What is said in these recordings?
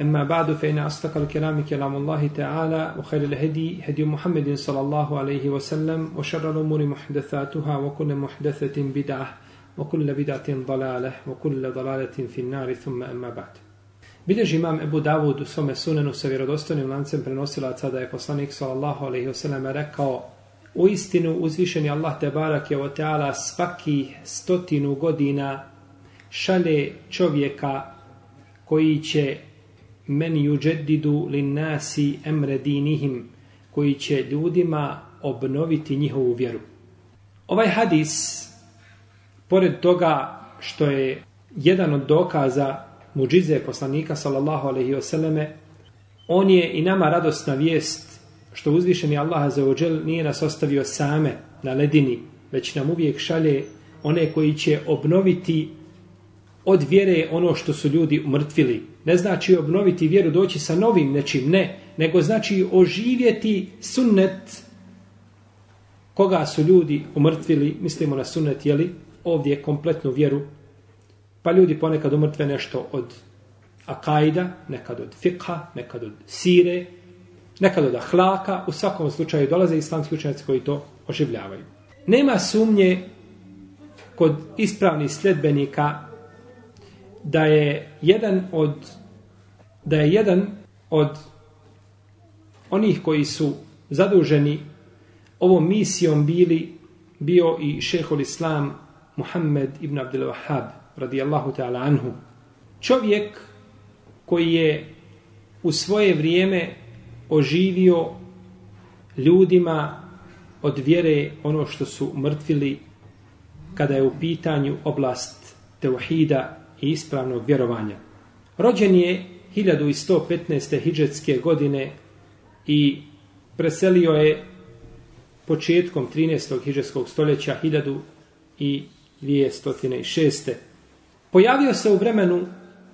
أما بعد فإن أصدق الكلام كلام الله تعالى وخير الهدي هدي محمد صلى الله عليه وسلم وشر الأمور محدثاتها وكل محدثة بدعة وكل بدعة ضلالة وكل ضلالة في النار ثم أما بعد Bilježi imam Ebu Davud u svome sunenu sa vjerodostojnim lancem prenosilaca da je poslanik sallallahu alaihi wasallam rekao U istinu uzvišeni Allah te barak je o teala svaki stotinu godina šalje čovjeka koji će men yuđedidu lin nasi emre dinihim koji će ljudima obnoviti njihovu vjeru. Ovaj hadis, pored toga što je jedan od dokaza muđize poslanika sallallahu alaihi wasallame, on je i nama radosna vijest što uzvišeni Allah za ođel nije nas ostavio same na ledini, već nam uvijek šalje one koji će obnoviti od vjere ono što su ljudi umrtvili. Ne znači obnoviti vjeru, doći sa novim nečim, ne. Nego znači oživjeti sunnet koga su ljudi umrtvili, mislimo na sunnet, jeli, ovdje kompletnu vjeru. Pa ljudi ponekad umrtve nešto od akajda, nekad od fikha, nekad od sire, nekad od ahlaka. U svakom slučaju dolaze islamski učenjaci koji to oživljavaju. Nema sumnje kod ispravnih sljedbenika da je jedan od da je jedan od onih koji su zaduženi ovom misijom bili bio i šehol islam Muhammed ibn Abdul Wahhab radijallahu ta'ala anhu. Čovjek koji je u svoje vrijeme oživio ljudima od vjere ono što su mrtvili kada je u pitanju oblast teuhida i ispravnog vjerovanja. Rođen je 1115. hidžetske godine i preselio je početkom 13. hidžetskog stoljeća 1206. Pojavio se u vremenu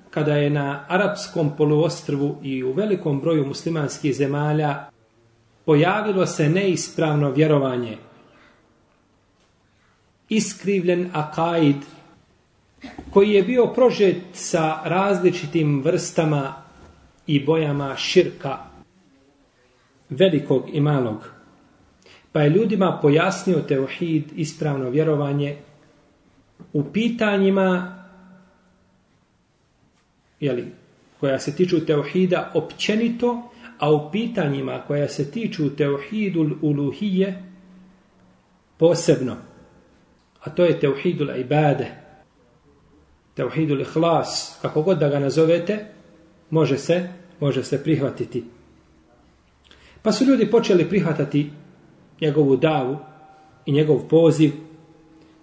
kada je na arapskom poluostrvu i u velikom broju muslimanskih zemalja pojavilo se neispravno vjerovanje. Iskrivljen akaid koji je bio prožet sa različitim vrstama i bojama širka velikog i malog. Pa je ljudima pojasnio teohid, ispravno vjerovanje, u pitanjima jeli, koja se tiču teuhida općenito, a u pitanjima koja se tiču teuhidul uluhije posebno. A to je teuhidul ibade, tevhidul ihlas, kako god da ga nazovete, može se, može se prihvatiti. Pa su ljudi počeli prihvatati njegovu davu i njegov poziv,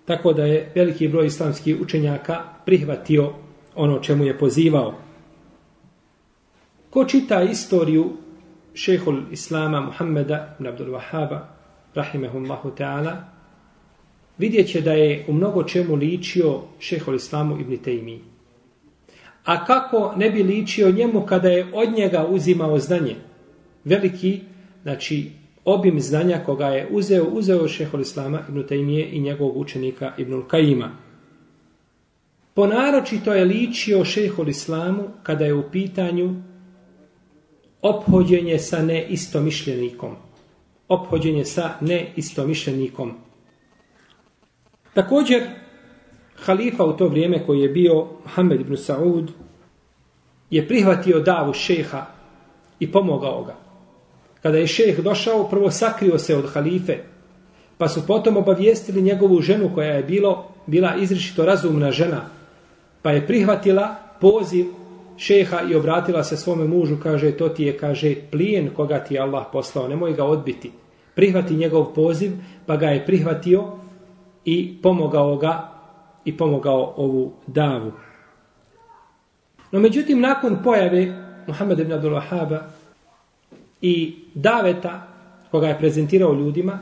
tako da je veliki broj islamskih učenjaka prihvatio ono čemu je pozivao. Ko čita istoriju šehol Islama Muhammeda ibn Abdul Wahaba, rahimehullahu ta'ala, vidjet će da je u mnogo čemu ličio šehol islamu ibn Tejmi. A kako ne bi ličio njemu kada je od njega uzimao znanje? Veliki, znači, obim znanja koga je uzeo, uzeo šehol islama ibn Taymije i njegovog učenika ibn Kajima. Ponaročito je ličio šehol islamu kada je u pitanju ophođenje sa neistomišljenikom. Ophođenje sa neistomišljenikom. Također, halifa u to vrijeme koji je bio Muhammed ibn Saud je prihvatio davu šeha i pomogao ga. Kada je šeh došao, prvo sakrio se od halife, pa su potom obavijestili njegovu ženu koja je bilo, bila izrišito razumna žena, pa je prihvatila poziv šeha i obratila se svome mužu, kaže, to ti je, kaže, plijen koga ti je Allah poslao, nemoj ga odbiti. Prihvati njegov poziv, pa ga je prihvatio i pomogao ga i pomogao ovu davu. No međutim, nakon pojave Muhammed ibn Abdul Wahaba i daveta koga je prezentirao ljudima,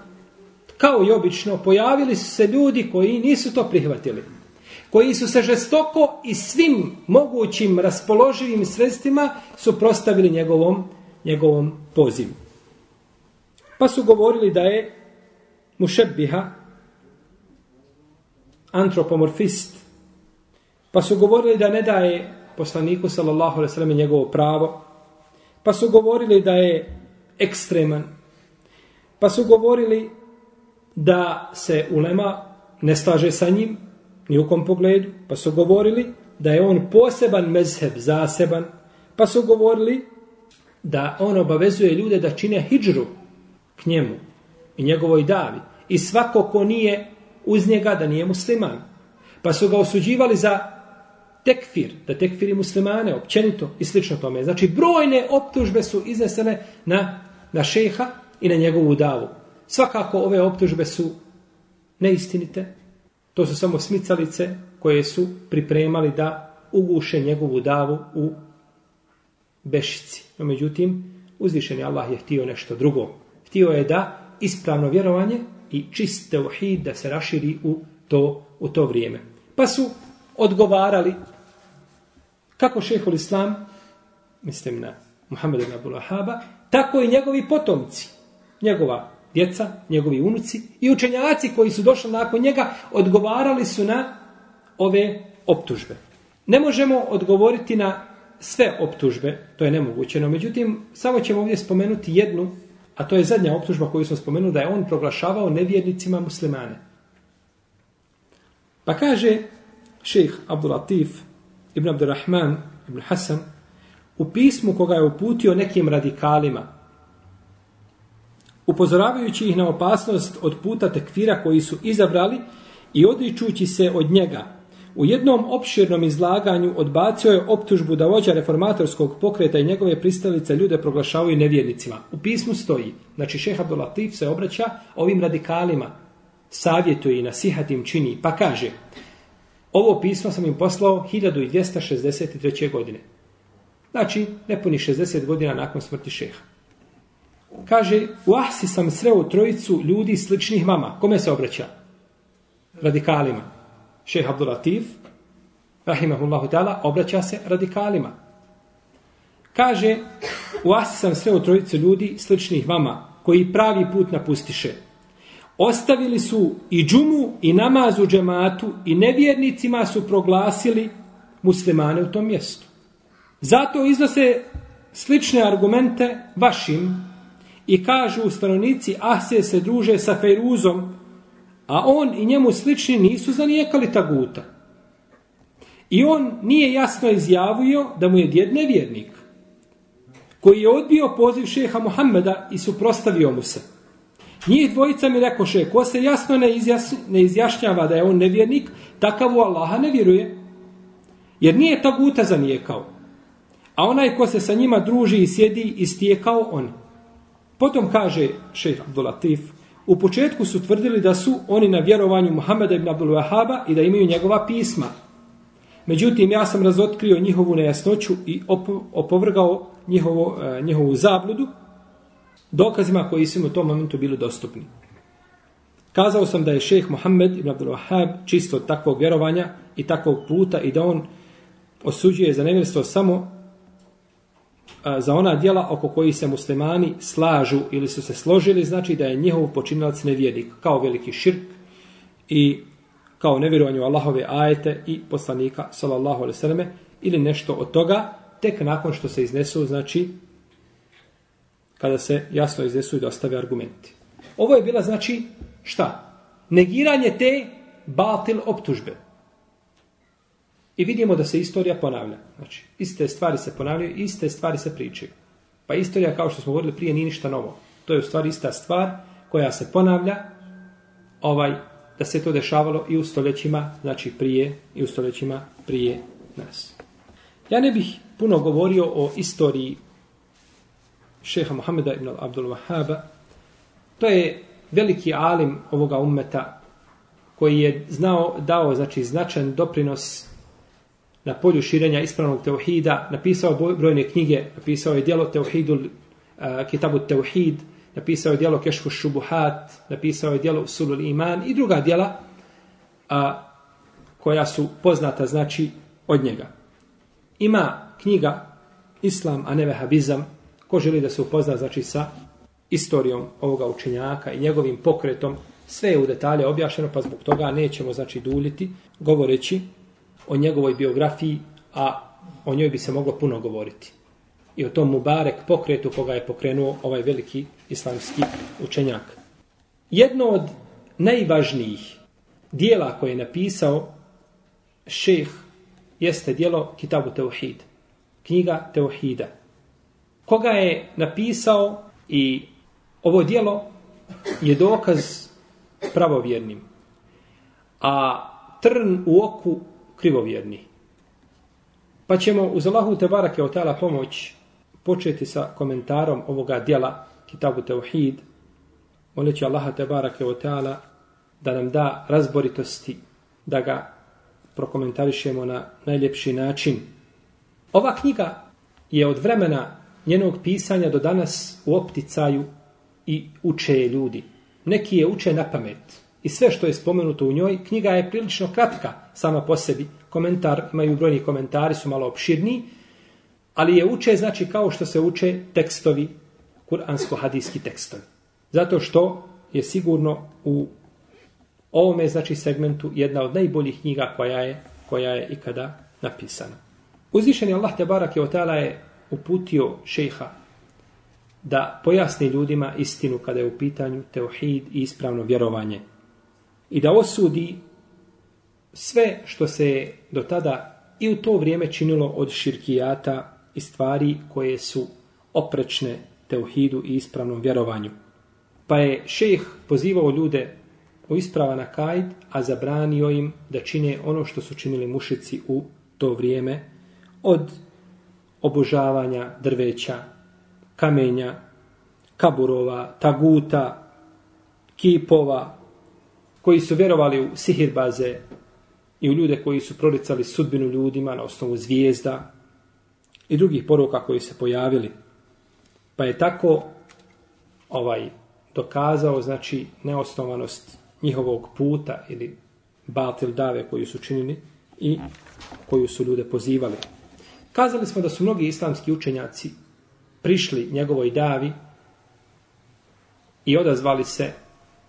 kao i obično, pojavili su se ljudi koji nisu to prihvatili. Koji su se žestoko i svim mogućim raspoloživim sredstvima suprostavili njegovom, njegovom pozivu. Pa su govorili da je mušebbiha antropomorfist. Pa su govorili da ne daje poslaniku sallallahu alejhi ve sellem njegovo pravo. Pa su govorili da je ekstreman. Pa su govorili da se ulema ne slaže sa njim ni u kom pogledu. Pa su govorili da je on poseban mezheb, zaseban. Pa su govorili da on obavezuje ljude da čine hijđru k njemu i njegovoj davi. I svako ko nije uz njega da nije musliman. Pa su ga osuđivali za tekfir, da tekfiri muslimane, općenito i slično tome. Znači, brojne optužbe su iznesene na, na šeha i na njegovu davu. Svakako ove optužbe su neistinite. To su samo smicalice koje su pripremali da uguše njegovu davu u bešici. No, međutim, uzvišeni Allah je htio nešto drugo. Htio je da ispravno vjerovanje i čist teuhid da se raširi u to, u to vrijeme. Pa su odgovarali kako šehol islam, mislim na Muhammed ibn Abdul Wahaba, tako i njegovi potomci, njegova djeca, njegovi unuci i učenjaci koji su došli nakon njega odgovarali su na ove optužbe. Ne možemo odgovoriti na sve optužbe, to je nemoguće, no međutim, samo ćemo ovdje spomenuti jednu, a to je zadnja optužba koju smo spomenuli, da je on proglašavao nevjernicima muslimane. Pa kaže šejh Abdul Latif ibn Abdurrahman ibn Hasan u pismu koga je uputio nekim radikalima, upozoravajući ih na opasnost od puta tekfira koji su izabrali i odričući se od njega. U jednom opširnom izlaganju odbacio je optužbu da vođa reformatorskog pokreta i njegove pristalice ljude proglašavaju nevjernicima. U pismu stoji, znači šeha Abdulatif se obraća ovim radikalima, savjetuje i nasihat im čini, pa kaže, ovo pismo sam im poslao 1263. godine. Znači, nepuni 60 godina nakon smrti šeha. Kaže, u Ahsi sam sreo trojicu ljudi sličnih mama. Kome se obraća? Radikalima. Šeha Abdulatif, rahimahullahu ta'ala, obraća se radikalima. Kaže, u Asi sam sreo trojicu ljudi sličnih vama, koji pravi put napustiše. Ostavili su i džumu i namaz u džematu i nevjernicima su proglasili muslimane u tom mjestu. Zato iznose slične argumente vašim i kažu stanovnici Ahse se druže sa Fejruzom, a on i njemu slični nisu zanijekali taguta. I on nije jasno izjavio da mu je djed nevjernik, koji je odbio poziv šeha Muhammeda i suprostavio mu se. Njih dvojica mi rekoše, ko se jasno ne, izjas, ne izjašnjava da je on nevjernik, takav u Allaha ne vjeruje. Jer nije taguta zanijekao. A onaj ko se sa njima druži i sjedi, istijekao on. Potom kaže šejh Abdulatif, u početku su tvrdili da su oni na vjerovanju Muhameda ibn Abdul Wahaba i da imaju njegova pisma. Međutim, ja sam razotkrio njihovu nejasnoću i opovrgao njihovo, e, njihovu zabludu dokazima koji su im u tom momentu bili dostupni. Kazao sam da je šejh Muhammed ibn Abdul Wahab čisto od takvog vjerovanja i takvog puta i da on osuđuje za nevjerstvo samo za ona dijela oko koji se muslimani slažu ili su se složili, znači da je njihov počinilac nevjernik, kao veliki širk i kao nevjerovanju Allahove ajete i poslanika, sallallahu alaihi sallame, ili nešto od toga, tek nakon što se iznesu, znači, kada se jasno iznesu i dostave argumenti. Ovo je bila, znači, šta? Negiranje te batil optužbe. I vidimo da se istorija ponavlja. Znači, iste stvari se ponavljaju, iste stvari se pričaju. Pa istorija, kao što smo govorili prije, nije ništa novo. To je u stvari ista stvar koja se ponavlja, ovaj, da se to dešavalo i u stoljećima, znači prije, i u stoljećima prije nas. Ja ne bih puno govorio o istoriji šeha Muhameda ibn Abdul Wahaba. To je veliki alim ovoga ummeta koji je znao, dao znači, značan doprinos na polju širenja ispravnog teuhida, napisao brojne knjige, napisao je dijelo Teuhidul, uh, eh, Kitabu Teuhid, napisao je djelo Kešfu Šubuhat, napisao je djelo Usulul Iman i druga djela a, koja su poznata znači od njega. Ima knjiga Islam, a ne vehabizam, ko želi da se upozna znači sa istorijom ovoga učenjaka i njegovim pokretom, sve je u detalje objašeno, pa zbog toga nećemo znači duljiti, govoreći o njegovoj biografiji, a o njoj bi se moglo puno govoriti. I o tom Mubarek pokretu koga je pokrenuo ovaj veliki islamski učenjak. Jedno od najvažnijih dijela koje je napisao šeh jeste dijelo Kitabu Teuhid. Knjiga Teuhida. Koga je napisao i ovo dijelo je dokaz pravovjernim. A trn u oku krivovjerni. Pa ćemo uz Allahu te barake o tala pomoć početi sa komentarom ovoga dijela Kitabu Teuhid. Moleći Allaha te barake o tala da nam da razboritosti, da ga prokomentarišemo na najljepši način. Ova knjiga je od vremena njenog pisanja do danas u opticaju i uče ljudi. Neki je uče na pamet. I sve što je spomenuto u njoj, knjiga je prilično kratka sama po sebi. Komentar, imaju brojni komentari, su malo opširniji, ali je uče znači kao što se uče tekstovi, kuransko-hadijski tekstovi. Zato što je sigurno u ovome znači segmentu jedna od najboljih knjiga koja je koja je ikada napisana. Uzvišeni Allah te barak je otala je uputio šejha da pojasni ljudima istinu kada je u pitanju teohid i ispravno vjerovanje. I da osudi sve što se do tada i u to vrijeme činilo od širkijata i stvari koje su oprečne teuhidu i ispravnom vjerovanju. Pa je šejh pozivao ljude u isprava na kajd, a zabranio im da čine ono što su činili mušici u to vrijeme od obožavanja drveća, kamenja, kaburova, taguta, kipova, koji su vjerovali u sihirbaze i u ljude koji su proricali sudbinu ljudima na osnovu zvijezda i drugih poruka koji se pojavili. Pa je tako ovaj dokazao znači neosnovanost njihovog puta ili batil dave koju su činili i koju su ljude pozivali. Kazali smo da su mnogi islamski učenjaci prišli njegovoj davi i odazvali se,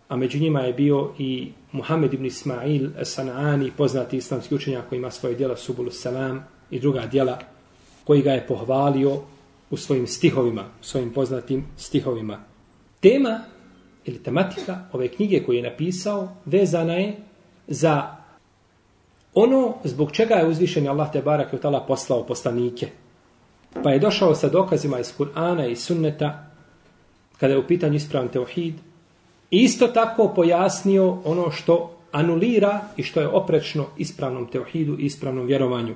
a među njima je bio i Muhammed ibn Ismail Sanani, poznati islamski učenjak koji ima svoje djela Subulu Salam i druga djela koji ga je pohvalio u svojim stihovima, u svojim poznatim stihovima. Tema ili tematika ove knjige koju je napisao vezana je za ono zbog čega je uzvišen Allah te barak je tala poslao poslanike. Pa je došao sa dokazima iz Kur'ana i sunneta kada je u pitanju ispravan teohid isto tako pojasnio ono što anulira i što je oprečno ispravnom teohidu i ispravnom vjerovanju.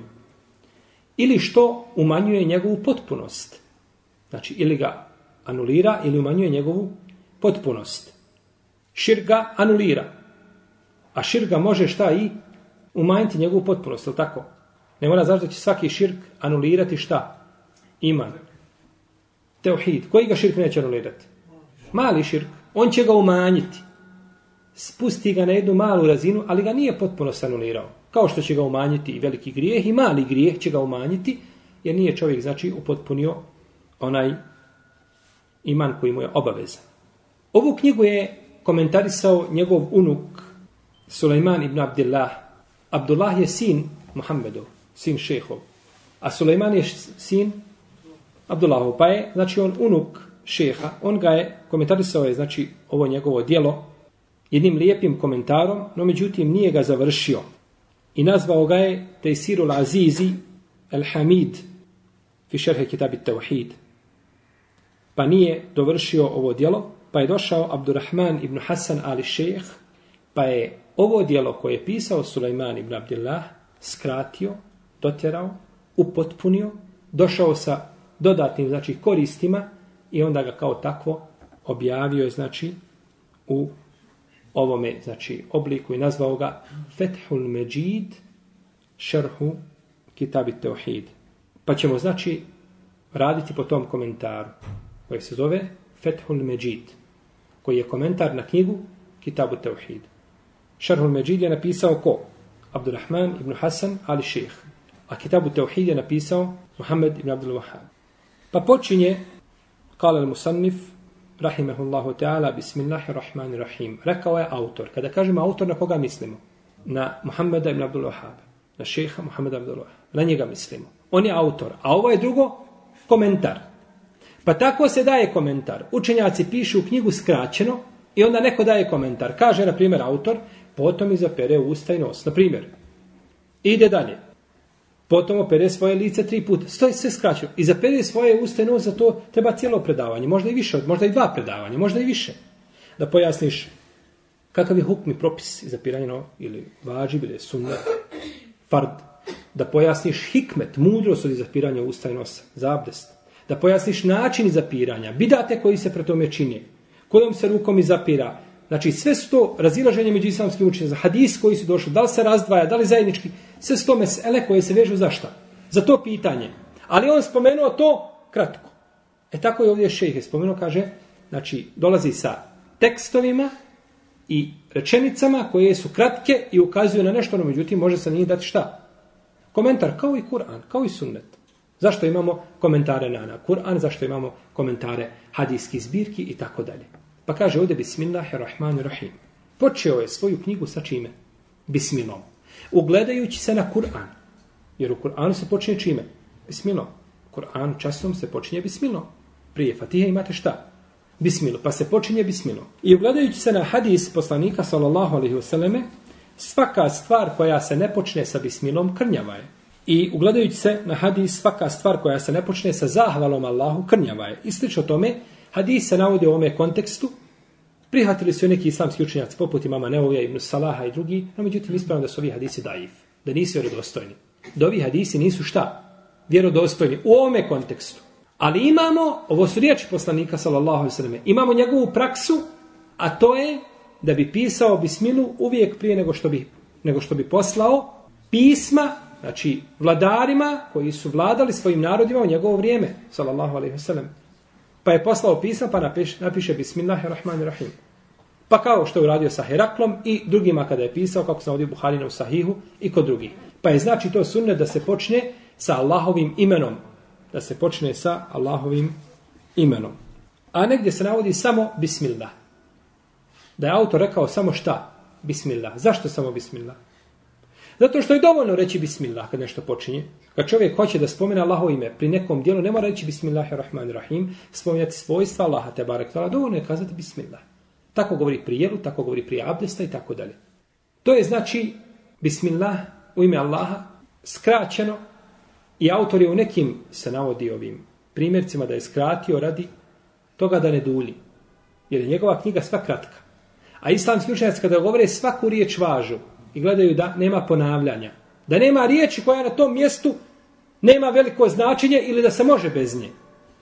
Ili što umanjuje njegovu potpunost. Znači, ili ga anulira ili umanjuje njegovu potpunost. Širk ga anulira. A širk ga može šta i umanjiti njegovu potpunost, je tako? Ne mora znači da će svaki širk anulirati šta? Iman. Teohid. Koji ga širk neće anulirati? Mali širk. On će ga umanjiti. Spusti ga na jednu malu razinu, ali ga nije potpuno anulirao. Kao što će ga umanjiti i veliki grijeh, i mali grijeh će ga umanjiti, jer nije čovjek, znači, upotpunio onaj iman koji mu je obavezan. Ovu knjigu je komentarisao njegov unuk Sulejman ibn Abdullah. Abdullah je sin Muhammedov, sin šehov. A Sulejman je sin Abdullahov. Pa je, znači, on unuk šeha. On ga je, komentarisao je, znači, ovo njegovo dijelo jednim lijepim komentarom, no međutim nije ga završio. I nazvao ga je Tejsirul Azizi El Hamid fi šerhe kitabi Tauhid. Pa nije dovršio ovo dijelo, pa je došao Abdurrahman ibn Hasan ali šejh, pa je ovo dijelo koje je pisao Sulejman ibn Abdillah skratio, dotjerao, upotpunio, došao sa dodatnim znači koristima i onda ga kao takvo objavio je znači u ovome znači obliku i nazvao ga Fethul Međid šerhu Kitabi Teohid. Pa ćemo znači raditi po tom komentaru koji se zove Fethul Međid, koji je komentar na knjigu Kitabu Tauhid. Šerhul Međid je napisao ko? Abdurrahman ibn Hasan ali šeheh. A Kitabu Tauhid je napisao Muhammed ibn Abdul Wahab. Pa počinje, Kale al-Musannif, rahimehullahu ta'ala, bismillahirrahmanirrahim. Rekao je autor. Kada kažemo autor, na koga mislimo? Na Muhammeda ibn Abdul Wahab. Na šeha Muhammeda ibn Abdul Wahab. Na njega mislimo. On je autor. A ovo je drugo, komentar. Pa tako se daje komentar. Učenjaci pišu u knjigu skraćeno i onda neko daje komentar. Kaže, na primjer, autor, potom izapere usta i nos. Na primjer, ide dalje. Potom opere svoje lice tri puta. Stoji sve skraćeno. I zapere svoje usta i nos, za to treba cijelo predavanje. Možda i više, možda i dva predavanja, možda i više. Da pojasniš kakav je hukmi propis za piranje no, ili važi, ili sunnet, fard. Da pojasniš hikmet, mudrost od izapiranja usta i nosa, zabdest. Da pojasniš način zapiranja, bidate koji se pre tome čini, kojom se rukom izapira, Znači, sve sto razilaženje među islamskim učenjima, hadis koji su došli, da li se razdvaja, da li zajednički, sve sto mesele koje se vežu za šta? Za to pitanje. Ali on spomenuo to kratko. E tako je ovdje šejh je spomenuo, kaže, znači, dolazi sa tekstovima i rečenicama koje su kratke i ukazuju na nešto, no međutim, može se nije dati šta? Komentar, kao i Kur'an, kao i sunnet. Zašto imamo komentare na, na Kur'an, zašto imamo komentare hadijskih zbirki i tako dalje. Pa kaže ovdje Bismillahirrahmanirrahim. Počeo je svoju knjigu sa čime? Bismilom. Ugledajući se na Kur'an. Jer u Kur'anu se počinje čime? Bismilom. Kur'an časom se počinje Bismilom. Prije Fatiha imate šta? Bismilo. Pa se počinje Bismilom. I ugledajući se na hadis poslanika sallallahu alaihi wasallam, svaka stvar koja se ne počne sa Bismilom krnjava je. I ugledajući se na hadis, svaka stvar koja se ne počne sa zahvalom Allahu krnjava je. I slično tome, Hadis se navodi u ovome kontekstu. Prihvatili su neki islamski učenjaci poput imama Neovija, Ibn Salaha i drugi, no međutim ispravno da su ovi hadisi daif, da nisu vjerodostojni. Da ovi hadisi nisu šta? Vjerodostojni u ovome kontekstu. Ali imamo, ovo su riječi poslanika, sallallahu alaihi sallam, imamo njegovu praksu, a to je da bi pisao bismilu uvijek prije nego što bi, nego što bi poslao pisma, znači vladarima koji su vladali svojim narodima u njegovo vrijeme, sallallahu alaihi sallam. Pa je poslao pisma, pa napiše, napiše Bismillahirrahmanirrahim. Pa kao što je uradio sa Heraklom i drugima kada je pisao, kako se ovdje u Buharina u Sahihu i kod drugih. Pa je znači to sunnet da se počne sa Allahovim imenom. Da se počne sa Allahovim imenom. A negdje se navodi samo Bismillah. Da je autor rekao samo šta? Bismillah. Zašto samo Bismillah? Zato što je dovoljno reći bismillah kad nešto počinje. Kad čovjek hoće da spomene Allaho ime pri nekom dijelu, ne mora reći bismillahirrahmanirrahim, spominjati svojstva Allaha te barek tala, dovoljno je kazati bismillah. Tako govori pri jelu, tako govori pri abdesta i tako dalje. To je znači bismillah u ime Allaha, skraćeno, i autor je u nekim se navodi ovim primjercima da je skratio radi toga da ne dulji. Jer je njegova knjiga sva kratka. A islamski učenjaci kada govore svaku riječ važu, i gledaju da nema ponavljanja. Da nema riječi koja na tom mjestu nema veliko značenje ili da se može bez nje.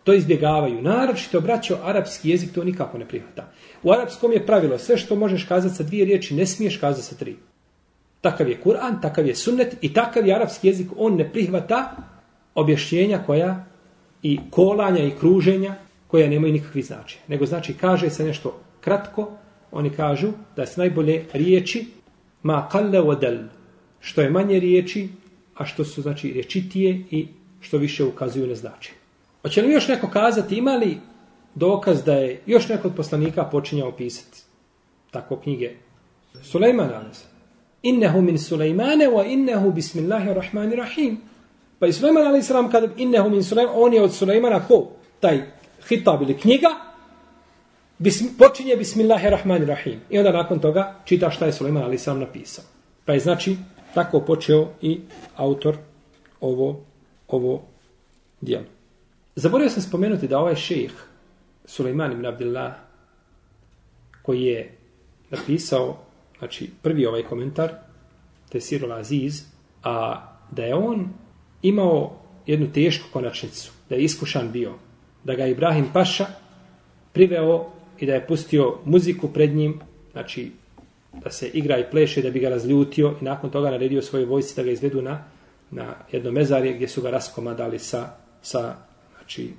To izbjegavaju. Naročito, braćo, arapski jezik to nikako ne prihvata. U arapskom je pravilo, sve što možeš kazati sa dvije riječi, ne smiješ kazati sa tri. Takav je Kur'an, takav je sunnet i takav je arapski jezik, on ne prihvata objašnjenja koja i kolanja i kruženja koja nemaju nikakvi značaj. Nego znači, kaže se nešto kratko, oni kažu da se najbolje riječi ma kalle vodel, što je manje riječi a što su znači rječitije i što više ukazuju na značenje. Hoće li još neko kazati ima li dokaz da je još neko od poslanika počinjao pisati tako knjige? Sulejman alas. Innehu min Sulejmane wa innehu bismillahirrahmanirrahim. Pa i Sulejman alas kada innehu min Sulejmane, on je od Sulejmana ko? Taj hitab ili knjiga, Bism, počinje Bismillahirrahmanirrahim. I onda nakon toga čita šta je Suleiman Ali sam napisao. Pa je znači tako počeo i autor ovo, ovo dijelo. Zaboravio sam spomenuti da ovaj šejh Suleiman ibn Abdillah koji je napisao znači prvi ovaj komentar Tesirul Aziz a da je on imao jednu tešku konačnicu da je iskušan bio da ga Ibrahim Paša priveo i da je pustio muziku pred njim, znači da se igra i pleše da bi ga razljutio i nakon toga naredio svoje vojci da ga izvedu na, na jedno mezarje gdje su ga raskomadali sa, sa znači,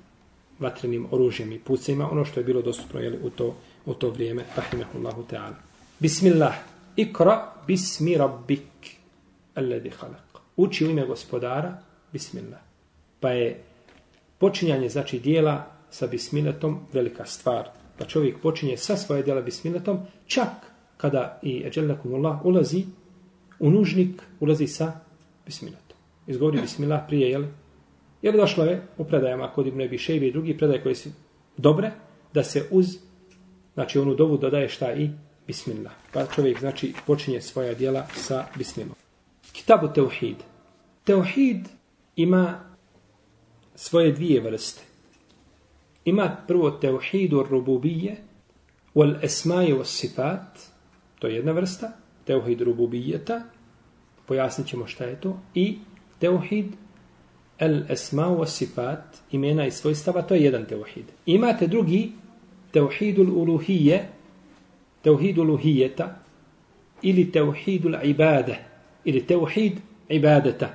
vatrenim oružjem i pucima, ono što je bilo dostupno jeli, u, to, u to vrijeme. Rahimahullahu ta'ala. Bismillah. Ikra bismi rabbik. Alladhi khalaq. Uči u ime gospodara. Bismillah. Pa je počinjanje znači dijela sa bismiletom velika stvar. Pa čovjek počinje sa svoje djela bismillatom, čak kada i eđelnakumullah ulazi u nužnik, ulazi sa bismillatom. Izgovori bismillah prije, jel? Jer došlo je u predajama kod Ibn Ebi Šejbi i drugi predaje koje su dobre, da se uz, znači onu dovu dodaje šta i bismillah. Pa čovjek, znači, počinje svoja djela sa bismillah. Kitabu Teuhid. Teuhid ima svoje dvije vrste. Ima prvo Teuhidu Rububije, wal esmaje was sifat, to je jedna vrsta, Teuhid Rububijeta, pojasnit ćemo šta je to, i Teuhid el esma wa sifat, imena i svojstava, to je jedan teuhid. Imate drugi, teuhidul uluhije, teuhidul uluhijeta, ili teuhidul ibade, ili teuhid ibadeta.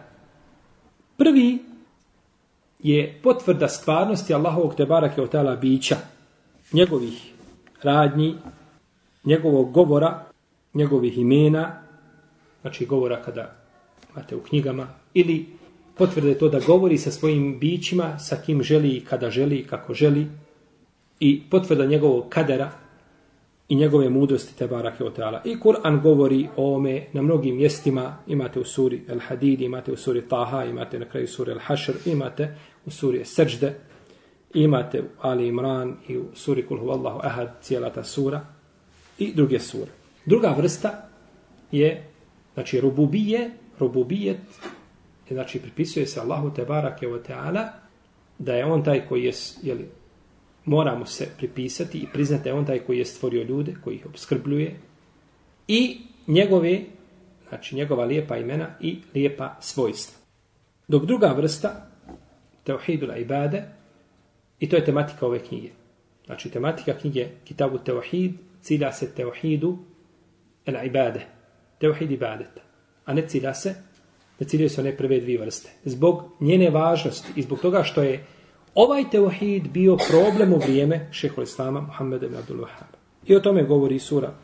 Prvi je potvrda stvarnosti Allahovog te barake od tala bića, njegovih radnji, njegovog govora, njegovih imena, znači govora kada imate u knjigama, ili potvrde to da govori sa svojim bićima, sa kim želi i kada želi i kako želi, i potvrda njegovog kadera i njegove mudrosti te barake od tala. I Kur'an govori o ome na mnogim mjestima, imate u suri El Hadid, imate u suri Taha, imate na kraju suri El Hašr, imate u suri Srđde, imate u Ali Imran i u suri Kul Huvallahu Ahad, cijela ta sura i druge sure. Druga vrsta je, znači, rububije, rububijet, znači pripisuje se Allahu Tebarake wa teala da je on taj koji je jeli, mora mu se pripisati i priznati da je on taj koji je stvorio ljude koji ih obskrbljuje i njegove znači njegova lijepa imena i lijepa svojstva dok druga vrsta teuhidul ibade i to je tematika ove knjige znači tematika knjige Kitabu Teuhid cilja se Teuhidu el ibade Teuhid ibadeta a ne cilja se ne ciljaju se one prve dvije vrste. Zbog njene važnosti i zbog toga što je ovaj teuhid bio problem u vrijeme šeho Islama Muhammeda ibn Abdul Wahab. I o tome govori sura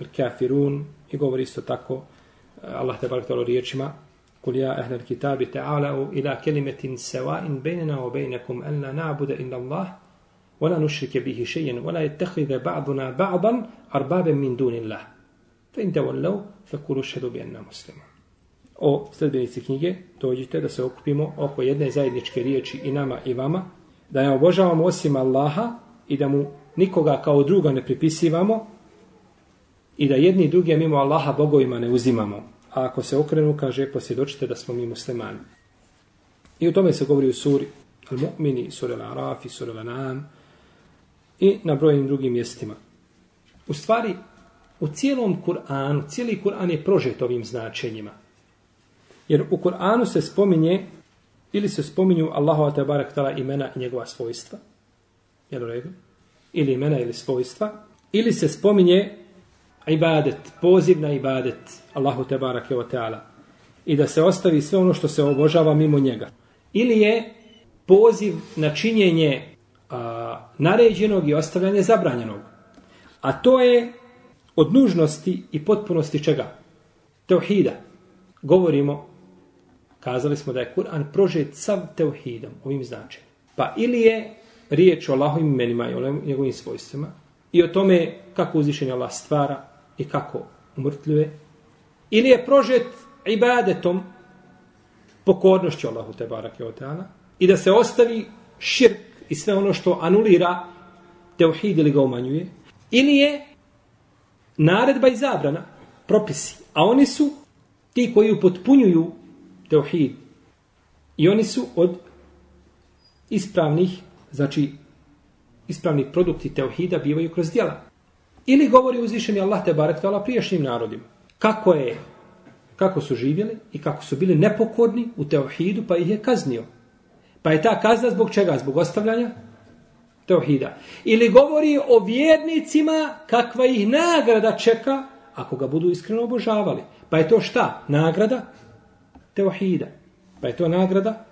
Al-Kafirun i govori isto tako Allah te barak riječima Kul ja ahlal kitabi ta'ala'u ila kelimetin seva'in bejnena o bejnekum en la na'bude inna Allah ولا نشرك به شيئا ولا يتخذ بعضنا بعضا أربابا من دون الله فإن تولوا فقولوا اشهدوا بأننا مسلمون o sledbenici knjige, dođite da se okupimo oko jedne zajedničke riječi i nama i vama, da ne obožavamo osim Allaha i da mu nikoga kao druga ne pripisivamo i da jedni i drugi mimo Allaha bogovima ne uzimamo. A ako se okrenu, kaže, posvjedočite da smo mi muslimani. I u tome se govori u suri Al-Mu'mini, suri Al-Arafi, suri Al-Anam i na brojnim drugim mjestima. U stvari, u cijelom Kur'anu, cijeli Kur'an je prožet ovim značenjima. Jer u Kur'anu se spominje ili se spominju Allahova te barek tala imena i njegova svojstva. Jel u redu? Ili imena ili svojstva. Ili se spominje ibadet, poziv na ibadet Allahu te barake o teala. I da se ostavi sve ono što se obožava mimo njega. Ili je poziv na činjenje a, naređenog i ostavljanje zabranjenog. A to je od nužnosti i potpunosti čega? Teuhida. Govorimo kazali smo da je Kur'an prožet sav teuhidom, ovim značenjem. Pa ili je riječ o Allahovim imenima i o njegovim svojstvima i o tome kako uzvišenje Allah stvara i kako umrtljuje, ili je prožet ibadetom pokornošću Allahu te barake oteana i da se ostavi širk i sve ono što anulira teuhid ili ga umanjuje, ili je naredba i zabrana, propisi, a oni su ti koji upotpunjuju teuhid. I oni su od ispravnih, znači ispravni produkti teuhida bivaju kroz djela. Ili govori uzvišeni Allah te barek tala priješnjim narodima. Kako je, kako su živjeli i kako su bili nepokorni u teuhidu pa ih je kaznio. Pa je ta kazna zbog čega? Zbog ostavljanja teuhida. Ili govori o vjernicima kakva ih nagrada čeka ako ga budu iskreno obožavali. Pa je to šta? Nagrada teuhida. Pa je to nagrada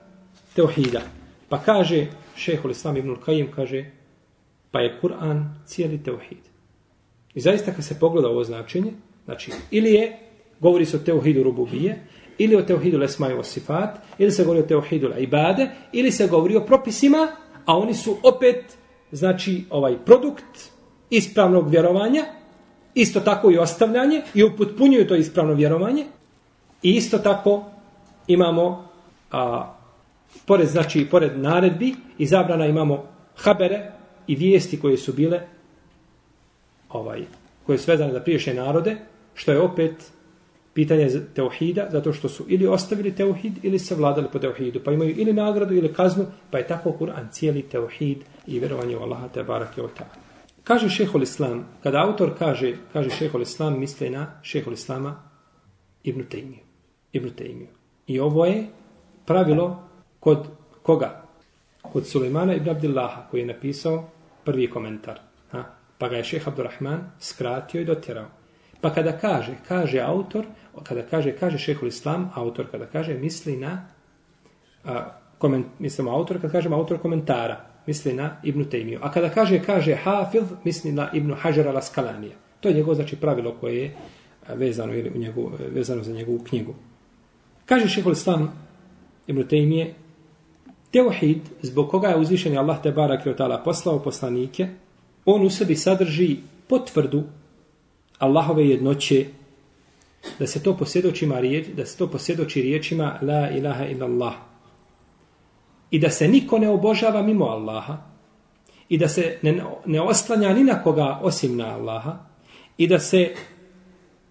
teuhida. Pa kaže šehol Islam ibn Kajim kaže, pa je Kur'an cijeli teuhid. I zaista kad se pogleda ovo značenje, znači, ili je, govori se o teuhidu rububije, ili o teuhidu lesmaju osifat, sifat, ili se govori o teuhidu ibade, ili se govori o propisima, a oni su opet, znači, ovaj produkt ispravnog vjerovanja, isto tako i ostavljanje, i upotpunjuju to ispravno vjerovanje, i isto tako imamo a, pored znači pored naredbi i zabrana imamo habere i vijesti koje su bile ovaj koje su vezane za priješnje narode što je opet pitanje teuhida zato što su ili ostavili teuhid ili se vladali po teuhidu pa imaju ili nagradu ili kaznu pa je tako Kur'an cijeli teuhid i vjerovanje u Allaha te barake o Kaže šehol Islam, kada autor kaže, kaže šehol Islam, misle na šehol Islama Ibn Taymiju. Ibn Taymiju. I ovo je pravilo kod koga? Kod Sulejmana ibn Abdillaha koji je napisao prvi komentar. Pa ga je šeha Abdurrahman skratio i dotjerao. Pa kada kaže, kaže autor, kada kaže, kaže šehol Islam, autor kada kaže, misli na, a, koment, mislimo autor, kada kažemo autor komentara, misli na Ibnu Tejmiju. A kada kaže, kaže Hafiz, misli na Ibnu Hajar al-Askalanija. To je njegov, znači, pravilo koje je vezano, ili u njegu, vezano za njegovu knjigu. Kaže šehol Islam Ibn Tejmije, Teuhid, zbog koga je uzvišen Allah te barak i otala poslao poslanike, on u sebi sadrži potvrdu Allahove jednoće, da se to posjedoči riječ, da se to posjedoči riječima La ilaha illa Allah. I da se niko ne obožava mimo Allaha, i da se ne, ne oslanja ni na koga osim na Allaha, i da se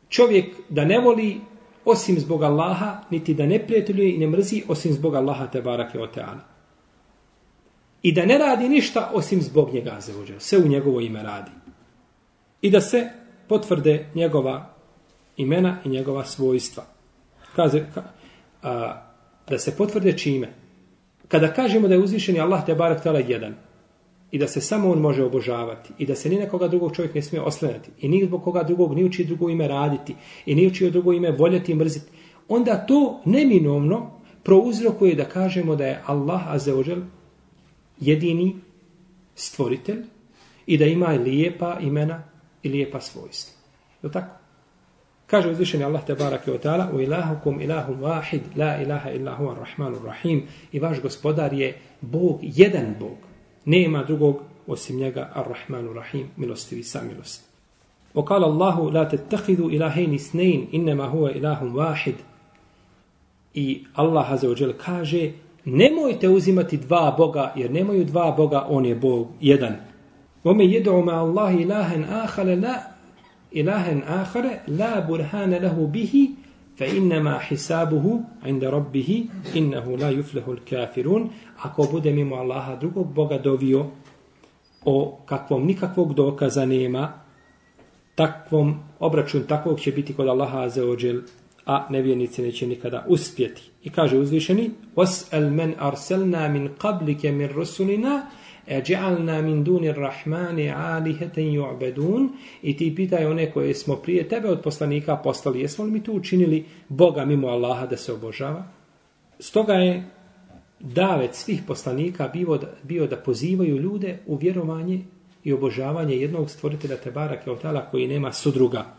čovjek da ne voli osim zbog Allaha, niti da ne prijateljuje i ne mrzi osim zbog Allaha te barake o teana. I da ne radi ništa osim zbog njega za. Sve u njegovo ime radi. I da se potvrde njegova imena i njegova svojstva. Kaze, ka, a, da se potvrde čime? Kada kažemo da je uzvišeni Allah te barak tala jedan, i da se samo on može obožavati i da se ni na koga drugog čovjek ne smije oslanjati i ni zbog koga drugog ni uči drugo ime raditi i ni uči drugo ime voljeti i mrziti, onda to neminovno prouzrokuje da kažemo da je Allah azeođel jedini stvoritelj i da ima lijepa imena i lijepa svojstva. Je tako? Kaže uzvišeni Allah te barake od ta'ala u ilahukum ilahum wahid la ilaha illa huwa rahmanur rahim i vaš gospodar je Bog, jedan Bog nema drugog osim njega Ar-Rahmanu Rahim, milostivi sa وقال الله Allahu, la إلهين اثنين إنما هو huwa واحد wahid. I Allah Azzawajal kaže, nemojte uzimati dva Boga, jer nemaju dva Boga, on je Bog jedan. Ome jedu ma Allah ilahen ahale la ilahen ahare la burhane lahu bihi fa innama hisabuhu inda rabbihi innahu la yuflehu kafirun ako bude mimo Allaha drugog Boga dovio o kakvom nikakvog dokaza nema takvom obračun takvog će biti kod Allaha azeođel a nevjernici neće nikada uspjeti i kaže uzvišeni وَسْأَلْ man arsalna min قَبْلِكَ مِنْ رُسُلِنَا Eđa'alna min dunir rahmani alihatan yu'badun i ti pitaj one koje smo prije tebe od poslanika postali, jesmo li mi tu učinili Boga mimo Allaha da se obožava? Stoga je davet svih poslanika bio da, bio da pozivaju ljude u vjerovanje i obožavanje jednog stvoritelja Tebara Keotala koji nema sudruga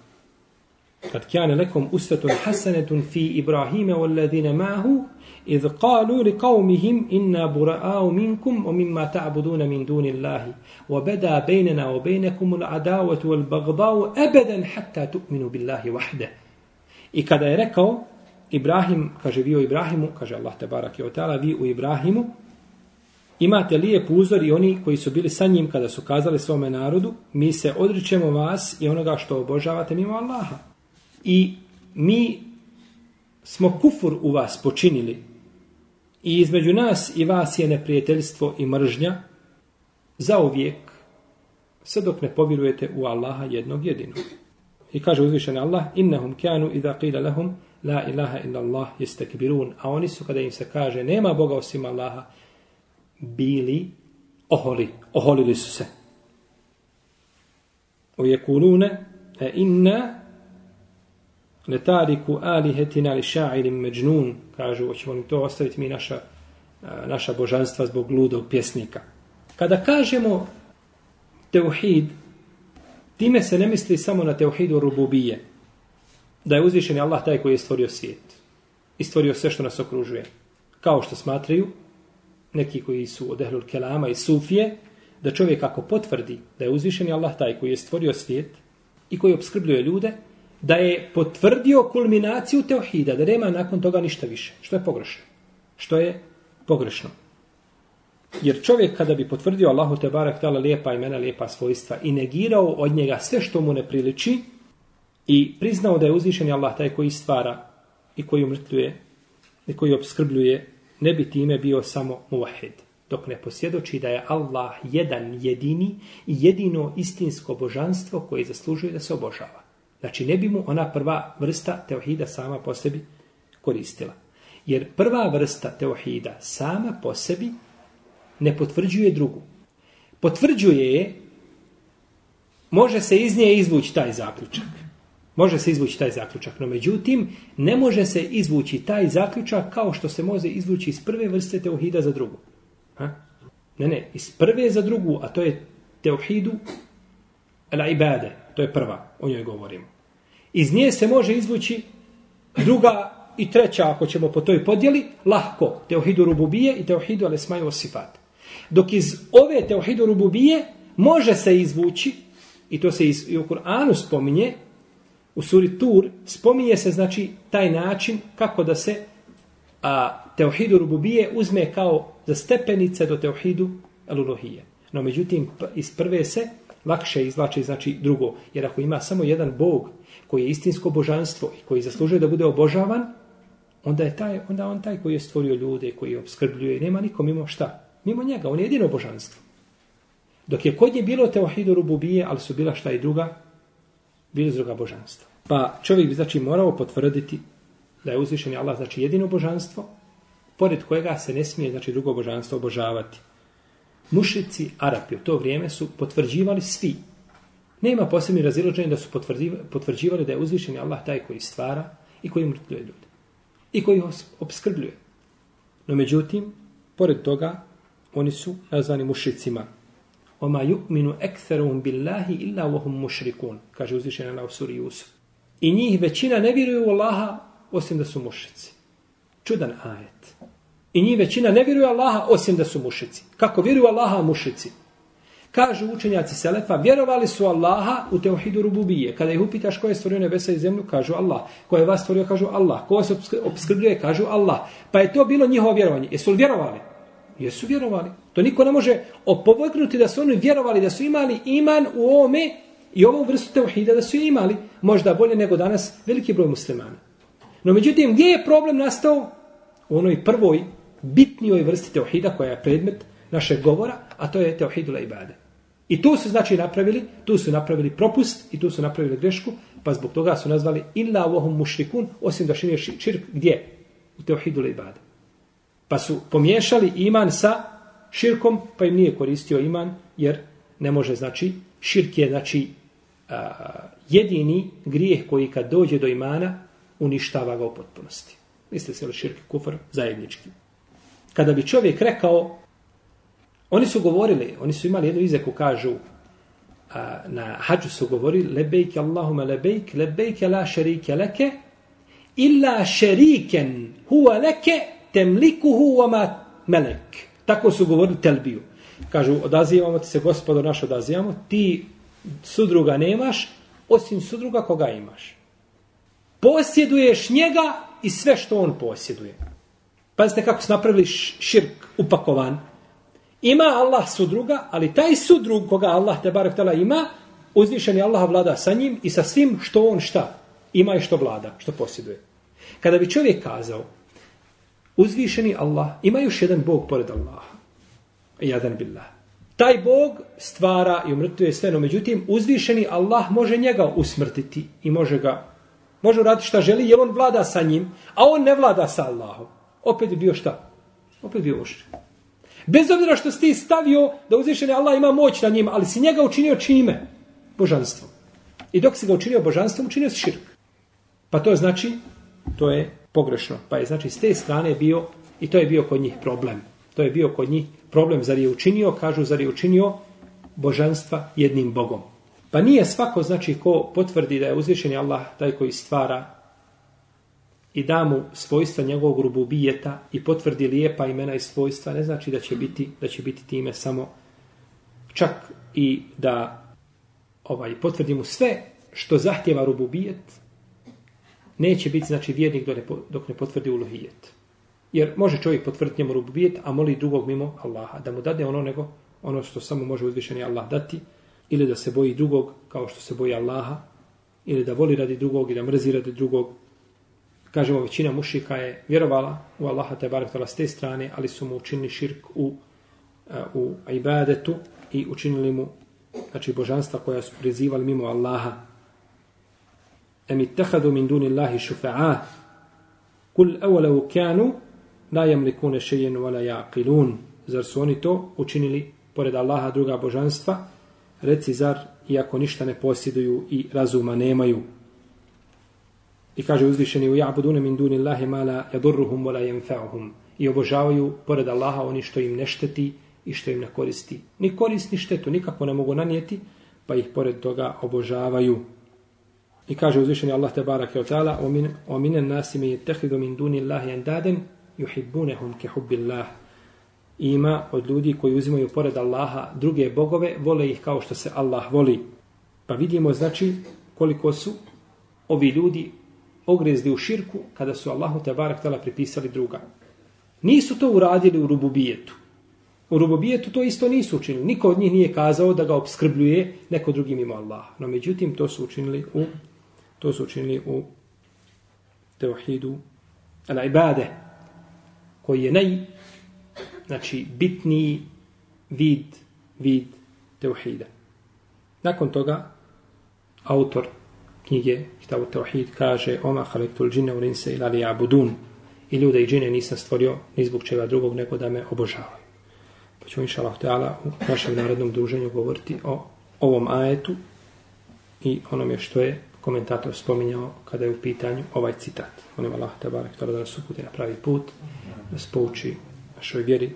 Kad kjane lekom usvetun hasanetun fi Ibrahime wal ladine mahu إذ قالوا لقومهم إنا براء منكم ومما تعبدون من دون الله وبدا بيننا وبينكم العداوة والبغضاء أبدا حتى تؤمنوا بالله وحده I kada je rekao Ibrahim, kaže vi o Ibrahimu, kaže Allah te barak i otala, vi u Ibrahimu, imate lijep uzor i oni koji su bili sa njim kada su kazali svome narodu, mi se odričemo vas i onoga što obožavate mimo Allaha. I mi smo kufur u vas počinili, I između nas i vas je neprijateljstvo i mržnja za uvijek, sve dok ne povjerujete u Allaha jednog jedinog. I kaže uzvišen Allah, innahum kanu idha qila lahum la ilaha illa Allah yastakbirun. A oni su kada im se kaže nema Boga osim Allaha, bili oholi, oholili su se. O e inna letariku alihetina li ša'irim međnun, kažu, hoćemo li to ostaviti mi naša naša božanstva zbog ludog pjesnika. Kada kažemo teuhid, time se ne misli samo na teuhidu rububije, da je uzvišen Allah taj koji je stvorio svijet i stvorio sve što nas okružuje. Kao što smatraju neki koji su od ehlul kelama i sufije, da čovjek ako potvrdi da je uzvišen Allah taj koji je stvorio svijet i koji obskrbljuje ljude, da je potvrdio kulminaciju teohida, da nema nakon toga ništa više. Što je pogrešno? Što je pogrešno? Jer čovjek kada bi potvrdio Allahu te barak tala lijepa imena, lijepa svojstva i negirao od njega sve što mu ne priliči i priznao da je uzvišen Allah taj koji stvara i koji umrtljuje i koji obskrbljuje, ne bi time bio samo muvahid. Dok ne posjedoči da je Allah jedan jedini i jedino istinsko božanstvo koje zaslužuje da se obožava. Znači ne bi mu ona prva vrsta teohida sama po sebi koristila. Jer prva vrsta teohida sama po sebi ne potvrđuje drugu. Potvrđuje je, može se iz nje izvući taj zaključak. Može se izvući taj zaključak, no međutim, ne može se izvući taj zaključak kao što se može izvući iz prve vrste teohida za drugu. Ha? Ne, ne, iz prve za drugu, a to je teohidu al-ibade, to je prva, o njoj govorimo. Iz nje se može izvući druga i treća, ako ćemo po toj podjeli, lahko, teohidu rububije i teohidu alesmaju osifat. Dok iz ove teohidu rububije može se izvući, i to se iz, i u Kur'anu spominje, u suri Tur, spominje se znači taj način kako da se a, teohidu rububije uzme kao za stepenice do teohidu eluluhije. No međutim, iz prve se lakše izvlači znači drugo. Jer ako ima samo jedan bog koji je istinsko božanstvo i koji zaslužuje da bude obožavan, onda je taj, onda on taj koji je stvorio ljude, koji je obskrbljuje, nema nikom mimo šta. Mimo njega, on je jedino božanstvo. Dok je kod nje bilo teohidu rububije, ali su bila šta i druga, bili druga božanstva. Pa čovjek bi znači morao potvrditi da je uzvišen Allah znači jedino božanstvo, pored kojega se ne smije znači drugo božanstvo obožavati. Mušici Arapi u to vrijeme su potvrđivali svi. Nema posebni razilaženja da su potvrđivali da je uzvišen Allah taj koji stvara i koji mrtvuje ljude. I koji ih obskrbljuje. No međutim, pored toga, oni su nazvani mušicima. Oma yu'minu ektherum billahi illa wahum mušrikun, kaže uzvišen Allah u suri Jusuf. I njih većina ne vjeruju u Allaha osim da su mušici. Čudan ajet. I njih većina ne vjeruju Allaha osim da su mušici. Kako vjeruju Allaha mušici? Kažu učenjaci Selefa, vjerovali su Allaha u teohidu rububije. Kada ih upitaš ko je stvorio nebesa i zemlju, kažu Allah. Ko je vas stvorio, kažu Allah. Ko se obskrbljuje, kažu Allah. Pa je to bilo njihovo vjerovanje. Jesu li vjerovali? Jesu vjerovali. To niko ne može opovrgnuti da su oni vjerovali, da su imali iman u ome i ovu vrstu teohida da su imali. Možda bolje nego danas veliki broj muslimana. No međutim, gdje je problem nastao? U onoj prvoj bitnijoj vrsti teohida koja je predmet našeg govora, a to je teohidula ibade. I tu su znači napravili, tu su napravili propust i tu su napravili grešku, pa zbog toga su nazvali illa wahum mušrikun, osim da šinje širk, gdje? U teohidula ibade. Pa su pomiješali iman sa širkom, pa im nije koristio iman, jer ne može, znači, širk je, znači, a, jedini grijeh koji kad dođe do imana, uništava ga u potpunosti. Mislite se li širk kufr zajednički? Kada bi čovjek rekao, oni su govorili, oni su imali jednu izeku, kažu, a, na hađu su govorili, lebejke Allahume lebejk, lebejke la šerike leke, illa šeriken huwa leke, temlikuhu wama melek. Tako su govorili telbiju. Kažu, odazivamo ti se, gospodo naš, odazivamo, ti sudruga nemaš, osim sudruga koga imaš. Posjeduješ njega i sve što on posjeduje. Pazite kako su napravili širk upakovan. Ima Allah sudruga, ali taj sudrug koga Allah te barek tala ima, uzvišen je Allah vlada sa njim i sa svim što on šta ima i što vlada, što posjeduje. Kada bi čovjek kazao, uzvišeni Allah, ima još jedan Bog pored Allaha. Jadan billah. Taj Bog stvara i umrtuje sve, no međutim, uzvišeni Allah može njega usmrtiti i može ga, može raditi šta želi, jer on vlada sa njim, a on ne vlada sa Allahom. Opet bi bio šta? Opet bio ušće. Bez obzira što si ti stavio da uzvišeni Allah ima moć na njim, ali si njega učinio čime? Božanstvo. I dok si ga učinio božanstvom, učinio si širk. Pa to znači, to je pogrešno. Pa je znači s te strane bio, i to je bio kod njih problem. To je bio kod njih problem. Zar je učinio, kažu, zar je učinio božanstva jednim Bogom. Pa nije svako, znači, ko potvrdi da je uzvišeni Allah taj koji stvara i da mu svojstva njegovog rububijeta i potvrdi lijepa imena i svojstva, ne znači da će biti, da će biti time samo čak i da ovaj potvrdi mu sve što zahtjeva rububijet, neće biti znači vjernik dok ne, dok ne potvrdi uluhijet. Jer može čovjek potvrditi njemu rububijet, a moli drugog mimo Allaha, da mu dade ono nego ono što samo može uzvišeni Allah dati, ili da se boji drugog kao što se boji Allaha, ili da voli radi drugog i da mrzi radi drugog. Kažemo, većina mušika je vjerovala u Allaha te barek s te strane, ali su mu učinili širk u, eh, u ibadetu i učinili mu znači božanstva koja su prizivali mimo Allaha. Em ittehadu min duni Allahi šufa'a kul evolevu kanu la jemlikune šejen wala jaqilun. Zar su oni to učinili pored Allaha druga božanstva? Reci zar, iako ništa ne posjeduju i razuma nemaju. I kaže uzvišeni u ja'budune min duni Allahi ma la yadurruhum wala yanfa'uhum. I obožavaju pored Allaha oni što im ne šteti i što im ne koristi. Ni korist, ni štetu, nikako ne mogu nanijeti, pa ih pored toga obožavaju. I kaže uzvišeni Allah te barake od ta'ala, o minen nasi me je tehidu min duni Allahi andaden juhibbunehum ke hubbillah. Ima od ljudi koji uzimaju pored Allaha druge bogove, vole ih kao što se Allah voli. Pa vidimo znači koliko su ovi ljudi ogrezli u širku kada su Allahu te barak tela pripisali druga. Nisu to uradili u rububijetu. U rububijetu to isto nisu učinili. Niko od njih nije kazao da ga obskrbljuje neko drugim mimo Allaha. No međutim, to su učinili u to su učinili u teuhidu al-ibade koji je naj znači bitniji vid vid teuhida. Nakon toga autor knjige Kitabu Tauhid kaže Oma halektul džine urinse ila li abudun i ljude i džine nisam stvorio ni zbog čega drugog nego da me obožavaju pa ćemo inša Allah teala u našem narodnom druženju govoriti o ovom ajetu i onome što je komentator spominjao kada je u pitanju ovaj citat. Molim Allah te barek da nas uputi na pravi put, da nas pouči našoj vjeri,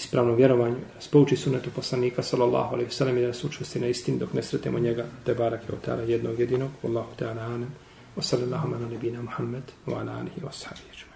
ispravnom vjerovanju, da nas pouči sunetu poslanika sallallahu alaihi sallam i da nas učvrsti na istini dok ne sretemo njega te barak je otara jednog jedinog. Allahu te ala anem. Wa sallallahu ala nebina Muhammed wa ala alihi wa sahabihi.